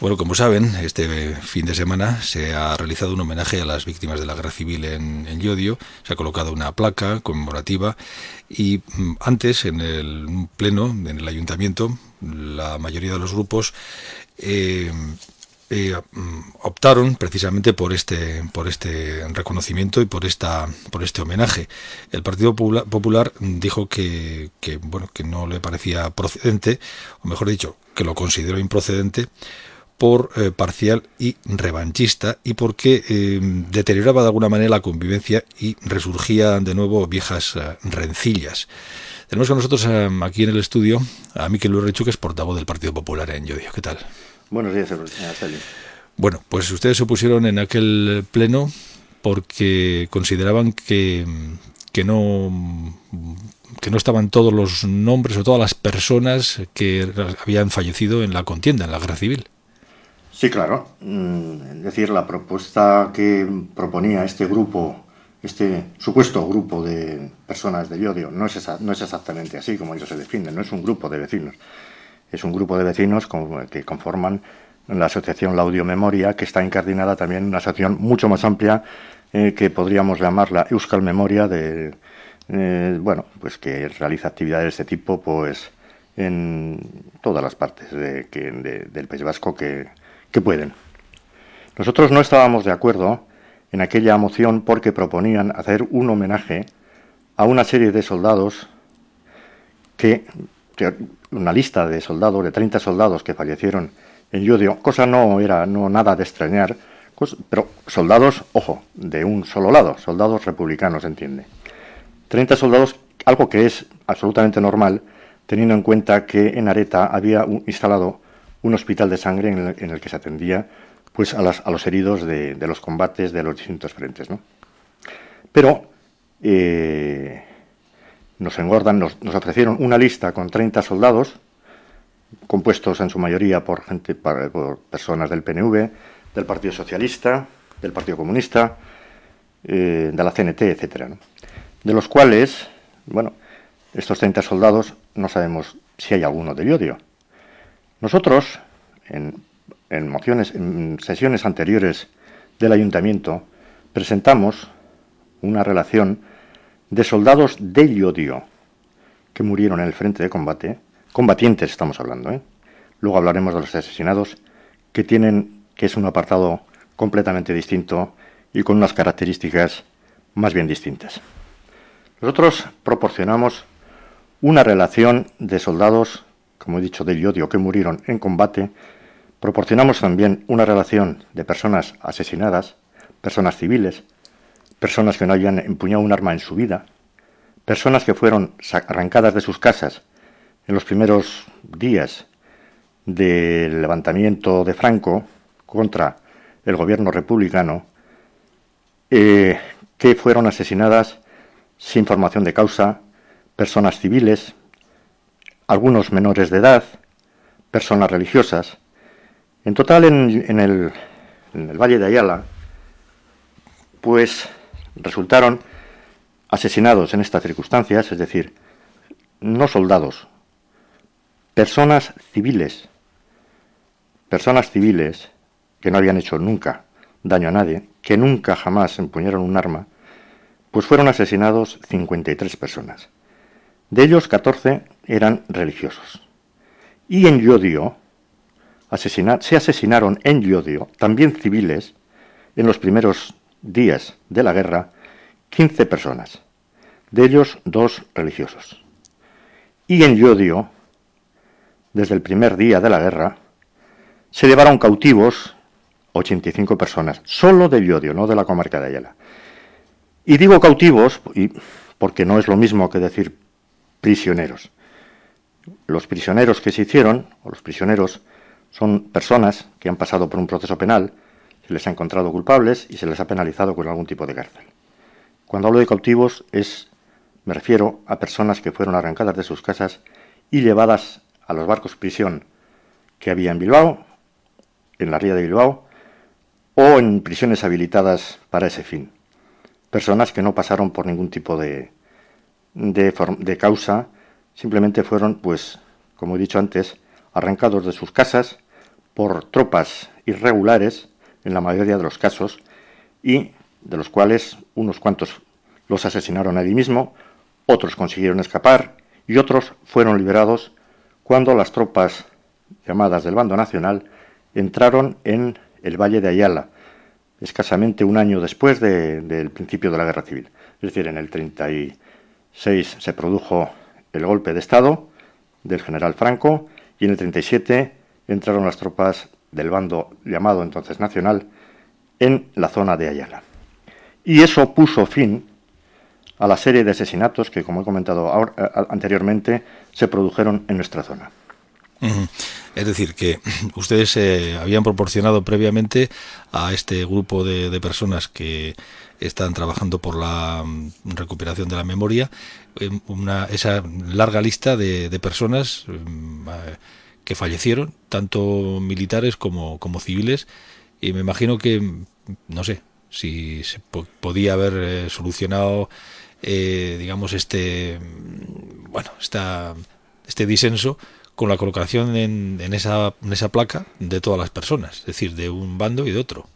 Bueno, como saben, este fin de semana se ha realizado un homenaje a las víctimas de la guerra civil en, en Llodio. Se ha colocado una placa conmemorativa y mm, antes, en el pleno, en el ayuntamiento, la mayoría de los grupos eh, eh, mm, optaron precisamente por este por este reconocimiento y por esta por este homenaje. El Partido Popular dijo que, que bueno que no le parecía procedente, o mejor dicho, que lo consideró improcedente por eh, parcial y revanchista y porque eh, deterioraba de alguna manera la convivencia y resurgían de nuevo viejas eh, rencillas. Tenemos con nosotros aquí en el estudio a Miquel Urrechu, que es portavoz del Partido Popular en Llodio. ¿Qué tal? Buenos días, Celio. Bueno, pues ustedes se opusieron en aquel pleno porque consideraban que, que no que no estaban todos los nombres o todas las personas que habían fallecido en la contienda, en la guerra civil. Sí, claro. Mm, es decir, la propuesta que proponía este grupo, este supuesto grupo de personas de Yodio, no es, no es exactamente así como ellos se definen, no es un grupo de vecinos. Es un grupo de vecinos que conforman la asociación La Audio Memoria, que está incardinada también en una asociación mucho más amplia eh, que podríamos llamarla Euskal Memoria, de, eh, bueno, pues que realiza actividades de este tipo pues en todas las partes del País Vasco que, que pueden. Nosotros no estábamos de acuerdo en aquella moción porque proponían hacer un homenaje a una serie de soldados que, una lista de soldados, de 30 soldados que fallecieron en Yodio, cosa no era no nada de extrañar, pero soldados, ojo, de un solo lado, soldados republicanos, entiende. 30 soldados, algo que es absolutamente normal, teniendo en cuenta que en Areta había instalado un hospital de sangre en el, que se atendía pues, a, las, a los heridos de, los combates de los distintos frentes. ¿no? Pero eh, nos engordan, nos, ofrecieron una lista con 30 soldados, compuestos en su mayoría por, gente, por, personas del PNV, del Partido Socialista, del Partido Comunista, eh, de la CNT, etcétera, ¿no? de los cuales, bueno, estos 30 soldados no sabemos si hay alguno de Llodio. Nosotros, en, mociones, en sesiones anteriores del ayuntamiento, presentamos una relación de soldados de Llodio que murieron en el frente de combate, combatientes estamos hablando, ¿eh? luego hablaremos de los asesinados, que tienen, que es un apartado completamente distinto y con unas características más bien distintas. Nosotros proporcionamos una relación de soldados como he dicho, del yodio que murieron en combate, proporcionamos también una relación de personas asesinadas, personas civiles, personas que no hayan empuñado un arma en su vida, personas que fueron arrancadas de sus casas en los primeros días del levantamiento de Franco contra el gobierno republicano, eh, que fueron asesinadas sin formación de causa, personas civiles, algunos menores de edad, personas religiosas. En total, en, el, en el Valle de Ayala, pues resultaron asesinados en estas circunstancias, es decir, no soldados, personas civiles, personas civiles que no habían hecho nunca daño a nadie, que nunca jamás empuñaron un arma, pues fueron asesinados 53 personas. De ellos, 14 eran religiosos. Y en asesina se asesinaron en Yodio, también civiles, en los primeros días de la guerra, 15 personas, de ellos dos religiosos. Y en Yodio, desde el primer día de la guerra, se llevaron cautivos 85 personas, solo de Yodio, no de la comarca de Ayala. Y digo cautivos porque no es lo mismo que decir prisioneros. Los prisioneros que se hicieron, o los prisioneros, son personas que han pasado por un proceso penal, se les ha encontrado culpables y se les ha penalizado con algún tipo de cárcel. Cuando hablo de cautivos es, me refiero a personas que fueron arrancadas de sus casas y llevadas a los barcos prisión que había en Bilbao, en la ría de Bilbao, o en prisiones habilitadas para ese fin. Personas que no pasaron por ningún tipo de, de, de causa simplemente fueron, pues, como he dicho antes, arrancados de sus casas por tropas irregulares, en la mayoría de los casos, y de los cuales unos cuantos los asesinaron allí mismo, otros consiguieron escapar y otros fueron liberados cuando las tropas llamadas del bando nacional entraron en el Valle de Ayala, escasamente un año después del principio de la Guerra Civil. Es decir, en el 36 se produjo el golpe de Estado del general Franco y en el 37 entraron las tropas del bando llamado entonces nacional en la zona de Ayala. Y eso puso fin a la serie de asesinatos que, como he comentado anteriormente, se produjeron en nuestra zona. Es decir, que ustedes eh, habían proporcionado previamente a este grupo de, personas que están trabajando por la mm, recuperación de la memoria eh, una, esa larga lista de, personas mm, eh, que fallecieron, tanto militares como, civiles, y me imagino que, mm, no sé, si se podía haber solucionado, digamos, este, bueno, esta, este disenso con la colocación en, esa, en esa placa de todas las personas, es decir, de un bando y de otro.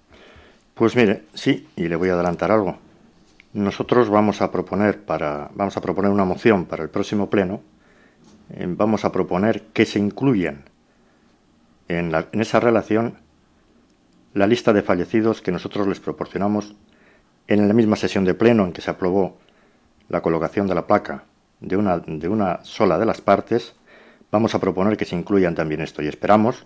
Pues mire, sí, y le voy a adelantar algo. Nosotros vamos a proponer para vamos a proponer una moción para el próximo pleno. Eh, vamos a proponer que se incluyan en, la, en esa relación la lista de fallecidos que nosotros les proporcionamos en la misma sesión de pleno en que se aprobó la colocación de la placa de una, de una sola de las partes Vamos a proponer que se incluyan también esto y esperamos,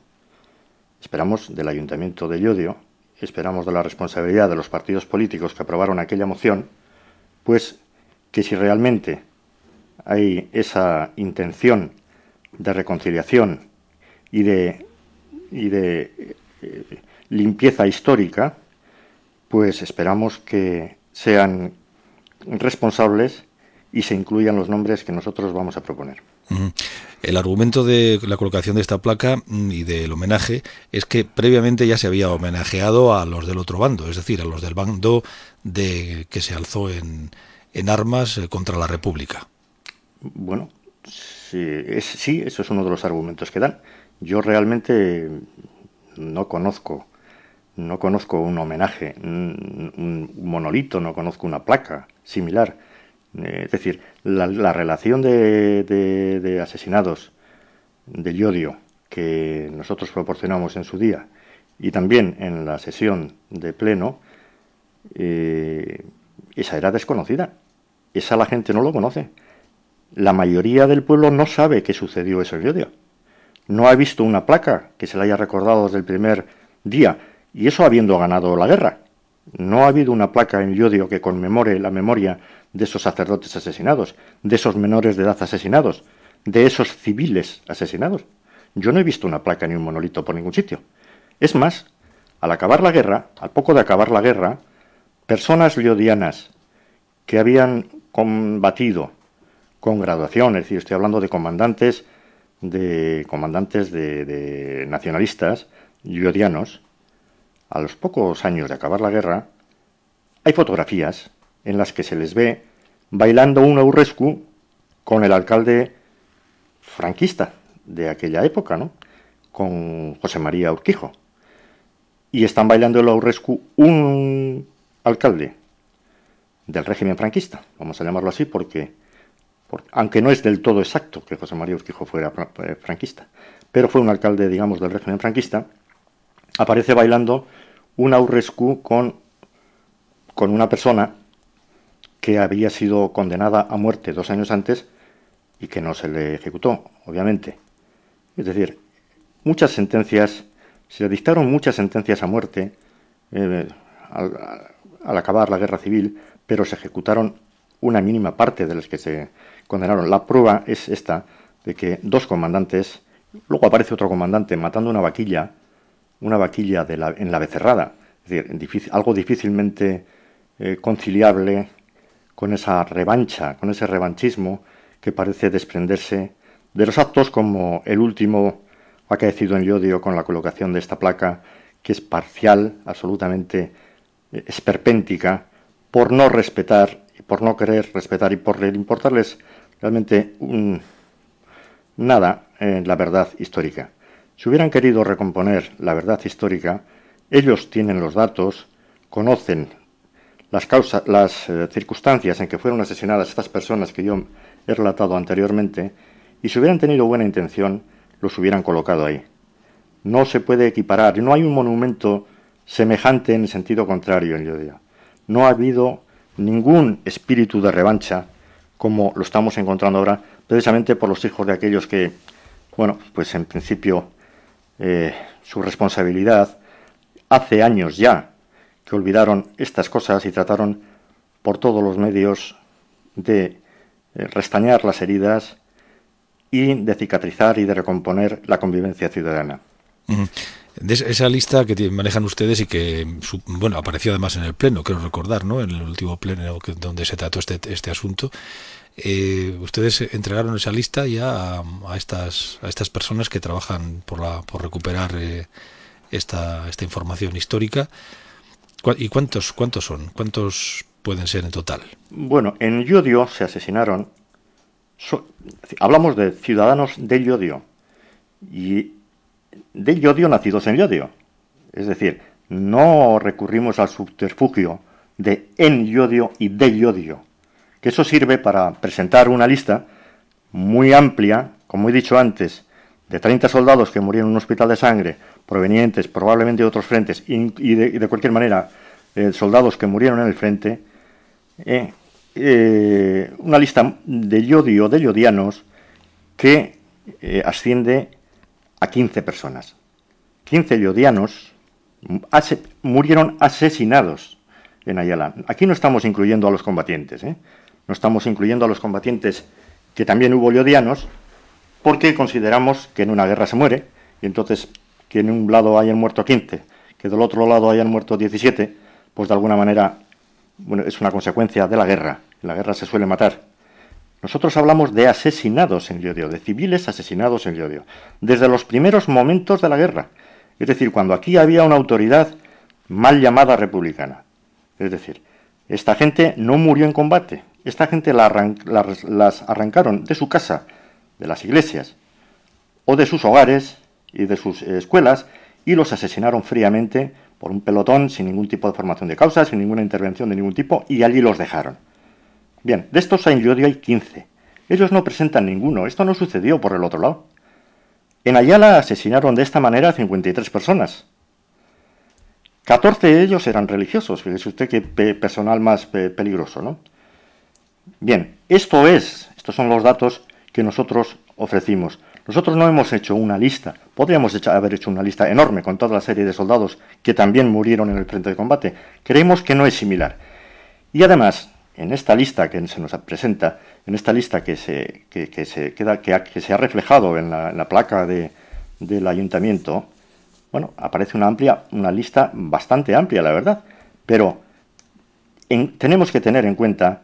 esperamos del Ayuntamiento de Llodio, esperamos de la responsabilidad de los partidos políticos que aprobaron aquella moción, pues que si realmente hay esa intención de reconciliación y de, eh, limpieza histórica, pues esperamos que sean responsables y se incluyan los nombres que nosotros vamos a proponer. El argumento de la colocación de esta placa mm, y del homenaje es que previamente ya se había homenajeado a los del otro bando, es decir, a los del bando de que se alzó en, en armas eh, contra la República. Bueno, sí, sí, eso es uno de los argumentos que dan. Yo realmente no conozco, no conozco un homenaje, un monolito, no conozco una placa similar es decir, la, relación de, asesinados del yodio que nosotros proporcionamos en su día y también en la sesión de pleno, eh, esa era desconocida. Esa la gente no lo conoce. La mayoría del pueblo no sabe qué sucedió eso en yodio. No ha visto una placa que se le haya recordado desde el primer día, y eso habiendo ganado la guerra. No ha habido una placa en yodio que conmemore la memoria de esos sacerdotes asesinados, de esos menores de edad asesinados, de esos civiles asesinados. Yo no he visto una placa ni un monolito por ningún sitio. Es más, al acabar la guerra, al poco de acabar la guerra, personas liodianas que habían combatido con graduación, es decir, estoy hablando de comandantes de comandantes de, nacionalistas liodianos, a los pocos años de acabar la guerra, hay fotografías en las que se les ve bailando un aurrescu con el alcalde franquista de aquella época, ¿no? con José María Urquijo. Y están bailando el aurrescu un alcalde del régimen franquista, vamos a llamarlo así, porque, aunque no es del todo exacto que José María Urquijo fuera eh, franquista, pero fue un alcalde, digamos, del régimen franquista, aparece bailando un aurrescu con, con una persona que había sido condenada a muerte dos años antes y que no se le ejecutó, obviamente. Es decir, muchas sentencias, se dictaron muchas sentencias a muerte eh, al, acabar la guerra civil, pero se ejecutaron una mínima parte de las que se condenaron. La prueba es esta, de que dos comandantes, luego aparece otro comandante matando una vaquilla, una vaquilla de la, en la becerrada, es decir, algo difícilmente eh, conciliable con esa revancha, con ese revanchismo que parece desprenderse de los actos como el último acaecido en Llodio con la colocación de esta placa, que es parcial, absolutamente eh, esperpéntica, por no respetar, por no querer respetar y por importarles realmente nada en la verdad histórica. Si hubieran querido recomponer la verdad histórica, ellos tienen los datos, conocen las, causas, las eh, circunstancias en que fueron asesinadas estas personas que yo he relatado anteriormente, y si hubieran tenido buena intención, los hubieran colocado ahí. No se puede equiparar, no hay un monumento semejante en sentido contrario en Yodia. No ha habido ningún espíritu de revancha como lo estamos encontrando ahora, precisamente por los hijos de aquellos que, bueno, pues en principio eh, su responsabilidad hace años ya que olvidaron estas cosas y trataron por todos los medios de eh, restañar las heridas y de cicatrizar y de recomponer la convivencia ciudadana. De esa lista que manejan ustedes y que bueno apareció además en el pleno, quiero recordar, ¿no? En el último pleno donde se trató este, este asunto. Eh, ustedes entregaron esa lista ya a, estas a estas personas que trabajan por la por recuperar eh, esta esta información histórica. ¿Y cuántos cuántos son? ¿Cuántos pueden ser en total? Bueno, en Yodio se asesinaron hablamos de ciudadanos de Yodio y de Yodio nacidos en Yodio. Es decir, no recurrimos al subterfugio de en Yodio y de Yodio, que eso sirve para presentar una lista muy amplia, como he dicho antes, de 30 soldados que murieron en un hospital de sangre, provenientes probablemente de otros frentes, y, de, cualquier manera, eh, soldados que murieron en el frente, eh, eh, una lista de yodio, de yodianos, que asciende a 15 personas. 15 yodianos murieron asesinados en Ayala. Aquí no estamos incluyendo a los combatientes, ¿eh? No estamos incluyendo a los combatientes que también hubo yodianos, porque consideramos que en una guerra se muere, y entonces que en un lado hayan muerto 15, que del otro lado hayan muerto 17, pues de alguna manera bueno, es una consecuencia de la guerra. En la guerra se suele matar. Nosotros hablamos de asesinados en Llodio, de civiles asesinados en Llodio, desde los primeros momentos de la guerra. Es decir, cuando aquí había una autoridad mal llamada republicana. Es decir, esta gente no murió en combate. Esta gente la las arrancaron de su casa, de las iglesias, o de sus hogares y de sus escuelas, y los asesinaron fríamente por un pelotón sin ningún tipo de formación de causa, sin ninguna intervención de ningún tipo, y allí los dejaron. Bien, de estos en Llodio hay 15. Ellos no presentan ninguno. Esto no sucedió por el otro lado. En Ayala asesinaron de esta manera a 53 personas. 14 de ellos eran religiosos. Fíjese usted qué personal más peligroso, ¿no? Bien, esto es, estos son los datos que nosotros ofrecimos. Nosotros no hemos hecho una lista, podríamos haber hecho una lista enorme con toda la serie de soldados que también murieron en el frente de combate. Creemos que no es similar. Y además, en esta lista que se nos presenta, en esta lista que se, se, queda, que, se ha reflejado en la, placa del ayuntamiento, bueno, aparece una amplia, una lista bastante amplia, la verdad, pero tenemos que tener en cuenta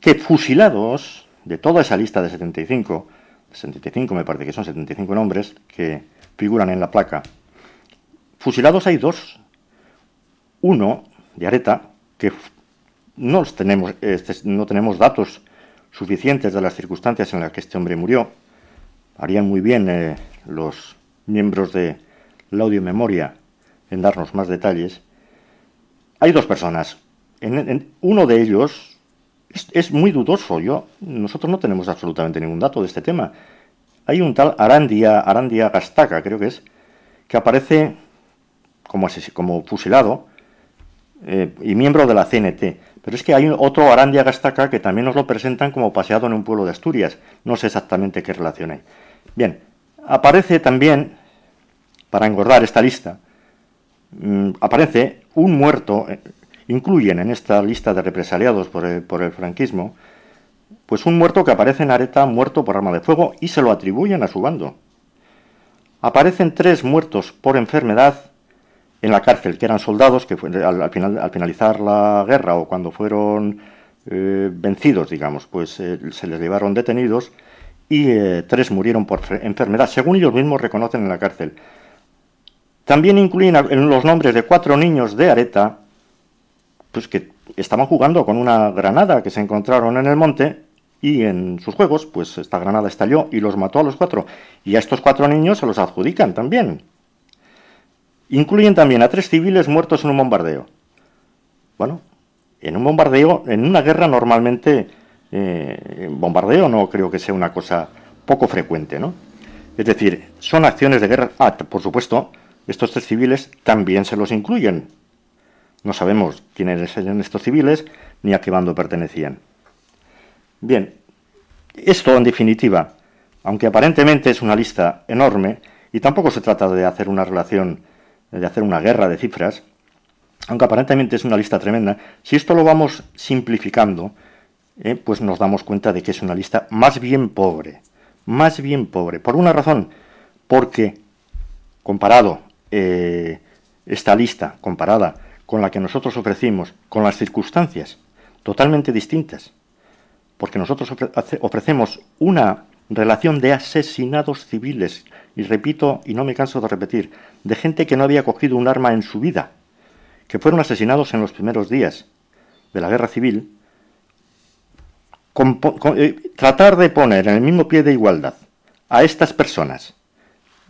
que fusilados de toda esa lista de 75, 75 me parece que son 75 nombres que figuran en la placa. Fusilados hay dos. Uno, de Areta, que no tenemos, este, no tenemos datos suficientes de las circunstancias en las que este hombre murió. Harían muy bien eh, los miembros de la audio memoria en darnos más detalles. Hay dos personas. En, uno de ellos es, muy dudoso. Yo, nosotros no tenemos absolutamente ningún dato de este tema. Hay un tal Arandia, Arandia Gastaca, creo que es, que aparece como, como fusilado eh, y miembro de la CNT. Pero es que hay otro Arandia Gastaca que también nos lo presentan como paseado en un pueblo de Asturias. No sé exactamente qué relación hay. Bien, aparece también, para engordar esta lista, mm, aparece un muerto, eh, incluyen en esta lista de represaliados por el, franquismo, pues un muerto que aparece en Areta muerto por arma de fuego y se lo atribuyen a su bando. Aparecen tres muertos por enfermedad en la cárcel, que eran soldados que al, final, al finalizar la guerra o cuando fueron eh, vencidos, digamos, pues eh, se les llevaron detenidos y eh, tres murieron por enfermedad, según ellos mismos reconocen en la cárcel. También incluyen los nombres de cuatro niños de Areta, pues que estaban jugando con una granada que se encontraron en el monte y en sus juegos, pues esta granada estalló y los mató a los cuatro. Y a estos cuatro niños se los adjudican también. Incluyen también a tres civiles muertos en un bombardeo. Bueno, en un bombardeo, en una guerra normalmente, eh, bombardeo no creo que sea una cosa poco frecuente, ¿no? Es decir, son acciones de guerra. Ah, por supuesto, estos tres civiles también se los incluyen. No sabemos quiénes eran estos civiles ni a qué bando pertenecían. Bien, esto en definitiva, aunque aparentemente es una lista enorme, y tampoco se trata de hacer una relación, de hacer una guerra de cifras, aunque aparentemente es una lista tremenda, si esto lo vamos simplificando, eh, pues nos damos cuenta de que es una lista más bien pobre, más bien pobre. Por una razón, porque comparado eh, esta lista, comparada con la que nosotros ofrecimos, con las circunstancias totalmente distintas, porque nosotros ofrecemos una relación de asesinados civiles, y repito, y no me canso de repetir, de gente que no había cogido un arma en su vida, que fueron asesinados en los primeros días de la guerra civil, eh, tratar de poner en el mismo pie de igualdad a estas personas,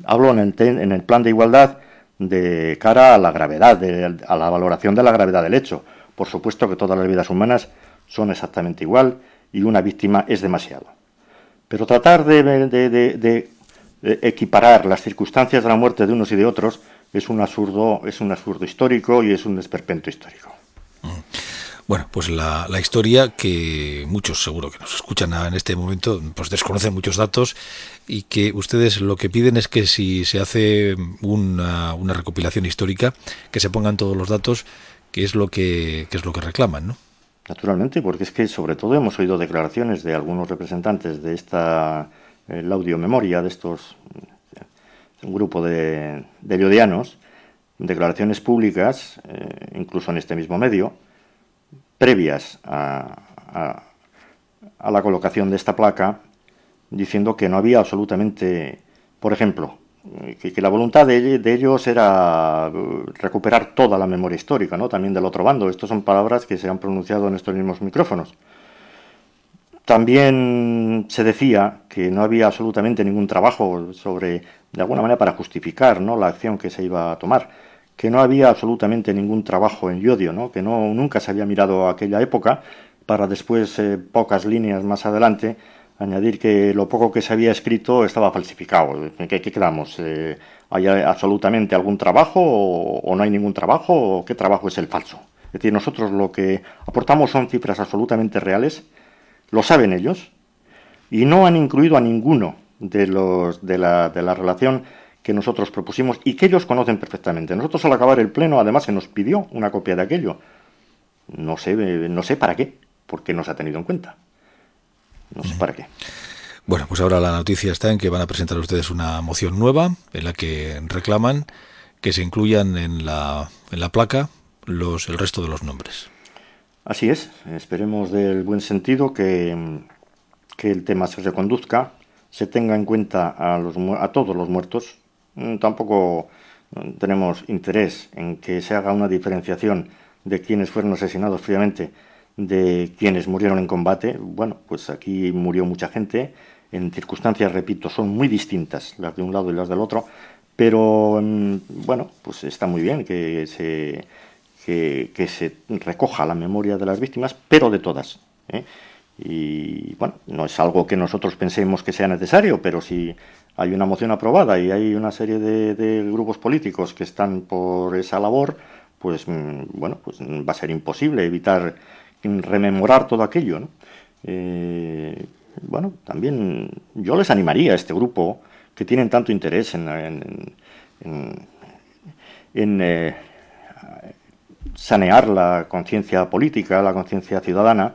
hablo en el plan de igualdad de cara a la gravedad, a la valoración de la gravedad del hecho. Por supuesto que todas las vidas humanas son exactamente igual y una víctima es demasiado. Pero tratar de, equiparar las circunstancias de la muerte de unos y de otros es un absurdo, es un absurdo histórico y es un esperpento histórico. Bueno, pues la, historia que muchos seguro que nos escuchan en este momento pues desconocen muchos datos y que ustedes lo que piden es que si se hace una, una recopilación histórica que se pongan todos los datos que es lo que, es lo que reclaman, ¿no? Naturalmente, porque es que sobre todo hemos oído declaraciones de algunos representantes de esta el audio memoria de estos un grupo de, de llodianos, declaraciones públicas, eh, incluso en este mismo medio, previas a, a, la colocación de esta placa, diciendo que no había absolutamente, por ejemplo, que, la voluntad de, de, ellos era uh, recuperar toda la memoria histórica, ¿no? También del otro bando. Estas son palabras que se han pronunciado en estos mismos micrófonos. También se decía que no había absolutamente ningún trabajo sobre, de alguna manera, para justificar ¿no? la acción que se iba a tomar que no había absolutamente ningún trabajo en Yodio, ¿no? que no, nunca se había mirado aquella época, para después, eh, pocas líneas más adelante, añadir que lo poco que se había escrito estaba falsificado. ¿Qué, qué quedamos? Eh, ¿Hay absolutamente algún trabajo o, o, no hay ningún trabajo o qué trabajo es el falso? Es decir, nosotros lo que aportamos son cifras absolutamente reales, lo saben ellos, y no han incluido a ninguno de, los, de, la, de la relación que nosotros propusimos y que ellos conocen perfectamente. Nosotros al acabar el pleno, además, se nos pidió una copia de aquello. No sé, no sé para qué, porque no se ha tenido en cuenta. No sé para qué. Bueno, pues ahora la noticia está en que van a presentar ustedes una moción nueva en la que reclaman que se incluyan en la, en la placa los, el resto de los nombres. Así es, esperemos del buen sentido que, que el tema se reconduzca, se tenga en cuenta a, los, a todos los muertos, tampoco mm, tenemos interés en que se haga una diferenciación de quienes fueron asesinados fríamente de quienes murieron en combate. Bueno, pues aquí murió mucha gente, en circunstancias, repito, son muy distintas las de un lado y las del otro, pero mm, bueno, pues está muy bien que se, que, se recoja la memoria de las víctimas, pero de todas. ¿eh? Y bueno, no es algo que nosotros pensemos que sea necesario, pero si hay una moción aprobada y hay una serie de, grupos políticos que están por esa labor, pues mm, bueno, pues va a ser imposible evitar rememorar todo aquello. Eh, bueno, también yo les animaría a este grupo que tienen tanto interés en, en, eh, sanear la conciencia política, la conciencia ciudadana,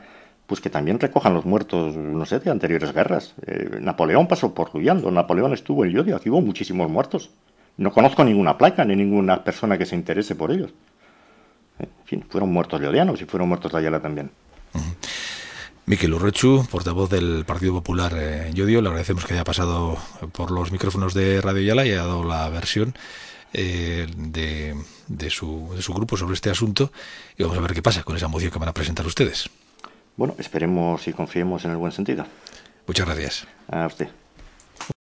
pues que también recojan los muertos, no sé, de anteriores guerras. Eh, Napoleón pasó por Rubiando, Napoleón estuvo en Llodio, aquí hubo muchísimos muertos. No conozco ninguna placa ni ninguna persona que se interese por ellos. En fin, fueron muertos llodianos y fueron muertos de Ayala también. Miquel Urrechu, portavoz del Partido Popular en Llodio, le agradecemos que haya pasado por los micrófonos de Radio Ayala y haya dado la versión eh, de, de, su, de su grupo sobre este asunto y vamos a ver qué pasa con esa moción que van a presentar ustedes. Bueno, esperemos y confiemos en el buen sentido. Muchas gracias. A usted.